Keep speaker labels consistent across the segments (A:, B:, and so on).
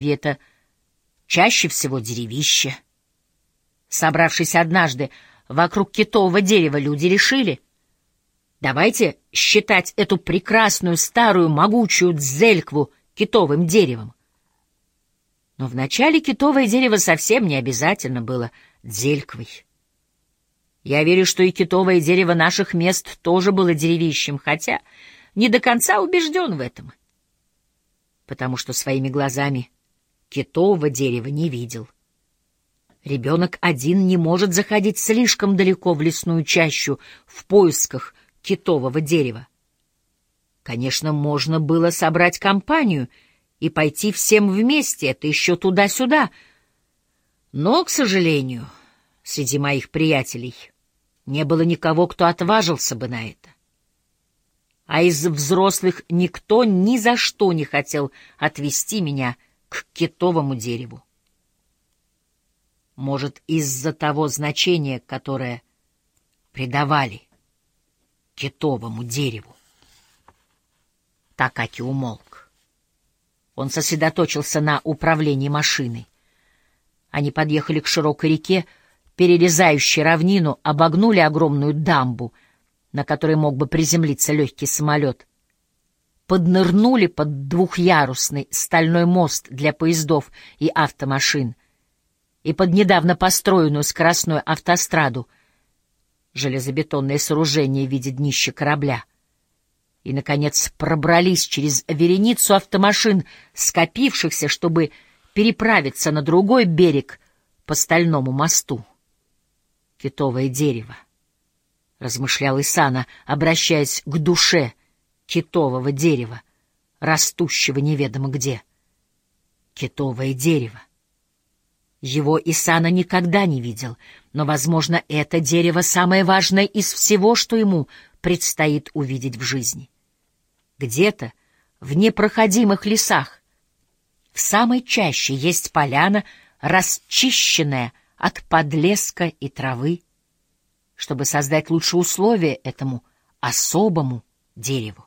A: это чаще всего деревище. Собравшись однажды вокруг китового дерева, люди решили, давайте считать эту прекрасную старую могучую дзелькву китовым деревом. Но вначале китовое дерево совсем не обязательно было дзельквой. Я верю, что и китовое дерево наших мест тоже было деревищем, хотя не до конца убежден в этом, потому что своими глазами китового дерева не видел. Ребенок один не может заходить слишком далеко в лесную чащу в поисках китового дерева. Конечно, можно было собрать компанию и пойти всем вместе, это еще туда-сюда. Но, к сожалению, среди моих приятелей не было никого, кто отважился бы на это. А из взрослых никто ни за что не хотел отвести меня к китовому дереву. Может, из-за того значения, которое придавали китовому дереву. Такаки умолк. Он сосредоточился на управлении машиной. Они подъехали к широкой реке, перерезающей равнину, обогнули огромную дамбу, на которой мог бы приземлиться легкий самолет — поднырнули под двухъярусный стальной мост для поездов и автомашин и под недавно построенную скоростную автостраду, железобетонное сооружение в виде днища корабля, и, наконец, пробрались через вереницу автомашин, скопившихся, чтобы переправиться на другой берег по стальному мосту. Китовое дерево, — размышлял Исана, обращаясь к душе — китового дерева, растущего неведомо где. Китовое дерево. Его Исана никогда не видел, но, возможно, это дерево самое важное из всего, что ему предстоит увидеть в жизни. Где-то в непроходимых лесах, в самой чаще есть поляна, расчищенная от подлеска и травы, чтобы создать лучшие условия этому особому дереву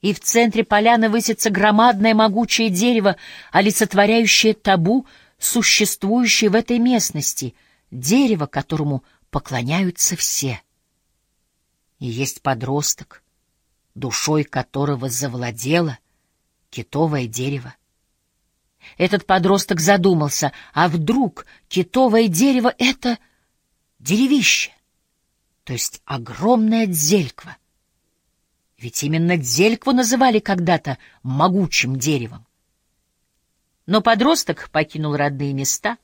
A: и в центре поляны высится громадное могучее дерево, олицетворяющее табу, существующее в этой местности, дерево, которому поклоняются все. И есть подросток, душой которого завладело китовое дерево. Этот подросток задумался, а вдруг китовое дерево — это деревище, то есть огромная дзельква. Ведь именно Дзелькву называли когда-то могучим деревом. Но подросток покинул родные места,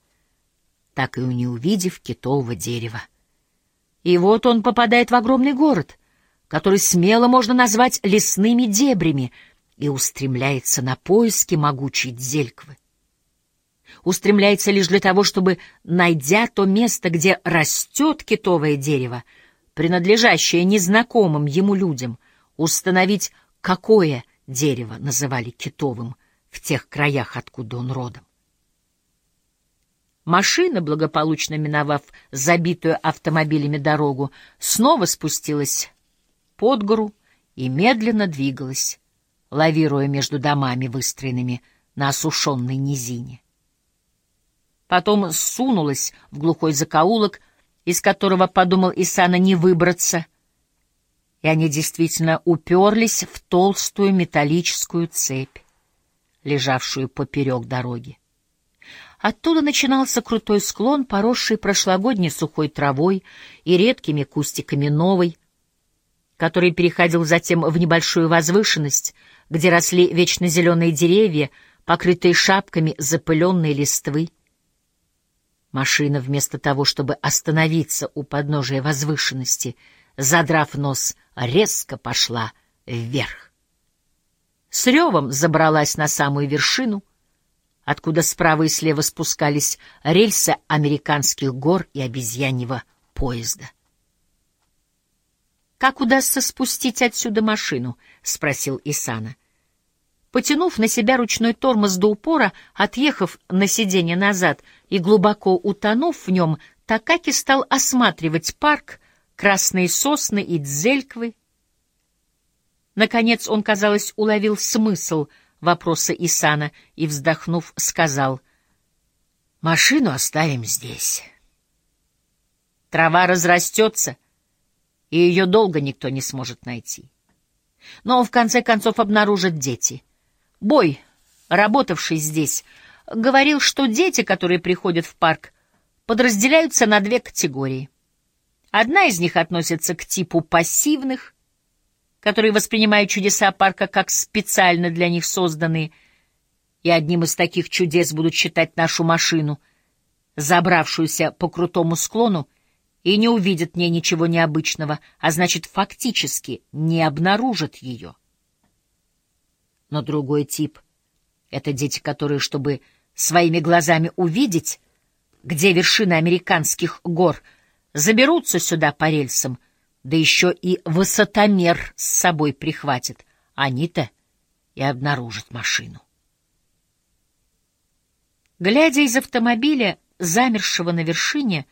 A: так и не увидев китового дерева. И вот он попадает в огромный город, который смело можно назвать лесными дебрями, и устремляется на поиски могучей Дзельквы. Устремляется лишь для того, чтобы, найдя то место, где растет китовое дерево, принадлежащее незнакомым ему людям — установить, какое дерево называли китовым в тех краях, откуда он родом. Машина, благополучно миновав забитую автомобилями дорогу, снова спустилась под гору и медленно двигалась, лавируя между домами, выстроенными на осушенной низине. Потом сунулась в глухой закоулок, из которого, подумал Исана, не выбраться — и они действительно уперлись в толстую металлическую цепь, лежавшую поперек дороги. Оттуда начинался крутой склон, поросший прошлогодней сухой травой и редкими кустиками новой, который переходил затем в небольшую возвышенность, где росли вечно зеленые деревья, покрытые шапками запыленной листвы. Машина, вместо того, чтобы остановиться у подножия возвышенности, задрав нос, резко пошла вверх. С ревом забралась на самую вершину, откуда справа и слева спускались рельсы американских гор и обезьяньего поезда. «Как удастся спустить отсюда машину?» — спросил Исана. Потянув на себя ручной тормоз до упора, отъехав на сиденье назад и глубоко утонув в нем, Такаки стал осматривать парк, красные сосны и дзельквы. Наконец он, казалось, уловил смысл вопроса Исана и, вздохнув, сказал, «Машину оставим здесь. Трава разрастется, и ее долго никто не сможет найти. Но в конце концов обнаружат дети. Бой, работавший здесь, говорил, что дети, которые приходят в парк, подразделяются на две категории. Одна из них относится к типу пассивных, которые воспринимают чудеса парка как специально для них созданные, и одним из таких чудес будут считать нашу машину, забравшуюся по крутому склону, и не увидят в ней ничего необычного, а значит, фактически не обнаружат ее. Но другой тип — это дети, которые, чтобы своими глазами увидеть, где вершины американских гор, заберутся сюда по рельсам, да еще и высотомер с собой прихватят. Они-то и обнаружат машину. Глядя из автомобиля, замершего на вершине,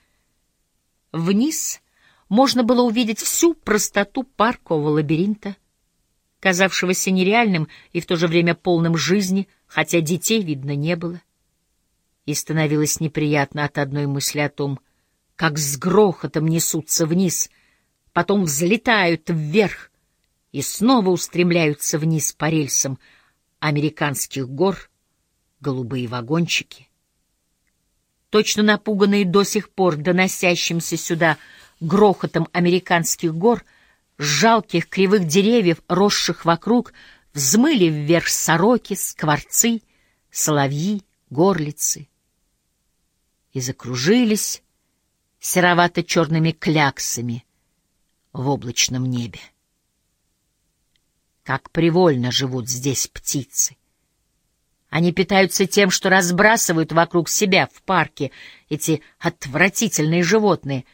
A: вниз можно было увидеть всю простоту паркового лабиринта, казавшегося нереальным и в то же время полным жизни, хотя детей видно не было и становилось неприятно от одной мысли о том, как с грохотом несутся вниз, потом взлетают вверх и снова устремляются вниз по рельсам американских гор голубые вагончики. Точно напуганные до сих пор доносящимся сюда грохотом американских гор, жалких кривых деревьев, росших вокруг, взмыли вверх сороки, скворцы, соловьи, горлицы — и закружились серовато-черными кляксами в облачном небе. Как привольно живут здесь птицы! Они питаются тем, что разбрасывают вокруг себя в парке эти отвратительные животные.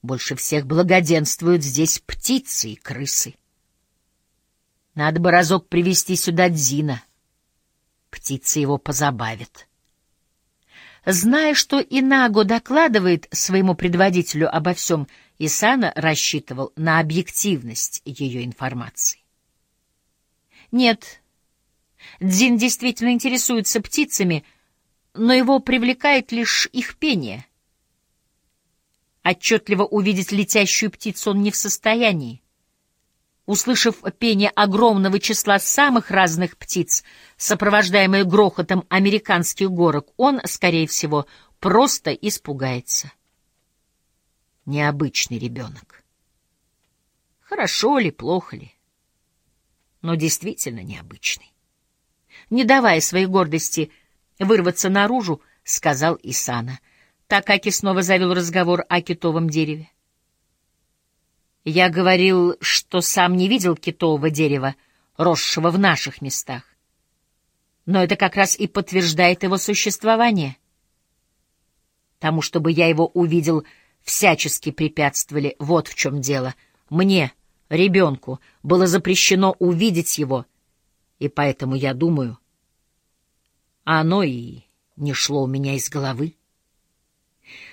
A: Больше всех благоденствуют здесь птицы и крысы. Надо бы разок привести сюда Дзина. Птицы его позабавят. Зная, что Инаго докладывает своему предводителю обо всем, Исана рассчитывал на объективность ее информации. Нет, Дзин действительно интересуется птицами, но его привлекает лишь их пение. Отчетливо увидеть летящую птицу он не в состоянии. Услышав пение огромного числа самых разных птиц, сопровождаемое грохотом американских горок, он, скорее всего, просто испугается. Необычный ребенок. Хорошо ли, плохо ли, но действительно необычный. Не давая своей гордости вырваться наружу, сказал Исана. Такаки снова завел разговор о китовом дереве. Я говорил, что сам не видел китового дерева, росшего в наших местах. Но это как раз и подтверждает его существование. Тому, чтобы я его увидел, всячески препятствовали. Вот в чем дело. Мне, ребенку, было запрещено увидеть его, и поэтому я думаю, а оно и не шло у меня из головы.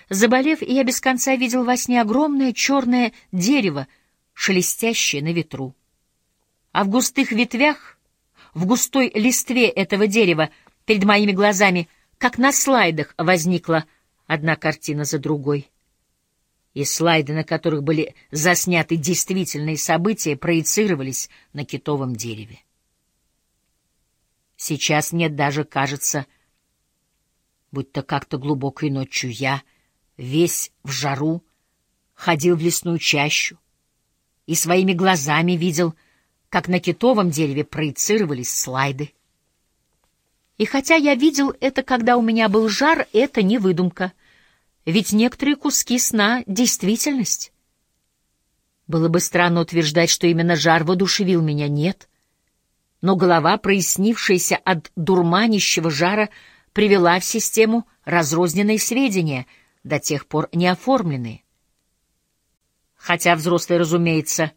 A: Заболев, я без конца видел во сне огромное черное дерево, шелестящее на ветру. А в густых ветвях, в густой листве этого дерева, перед моими глазами, как на слайдах, возникла одна картина за другой. И слайды, на которых были засняты действительные события, проецировались на китовом дереве. Сейчас нет даже, кажется, будто как-то глубокой ночью я, весь в жару, ходил в лесную чащу и своими глазами видел, как на китовом дереве проецировались слайды. И хотя я видел это, когда у меня был жар, это не выдумка, ведь некоторые куски сна — действительность. Было бы странно утверждать, что именно жар воодушевил меня, нет. Но голова, прояснившаяся от дурманящего жара, — привела в систему разрозненные сведения, до тех пор не оформленные. Хотя взрослые, разумеется,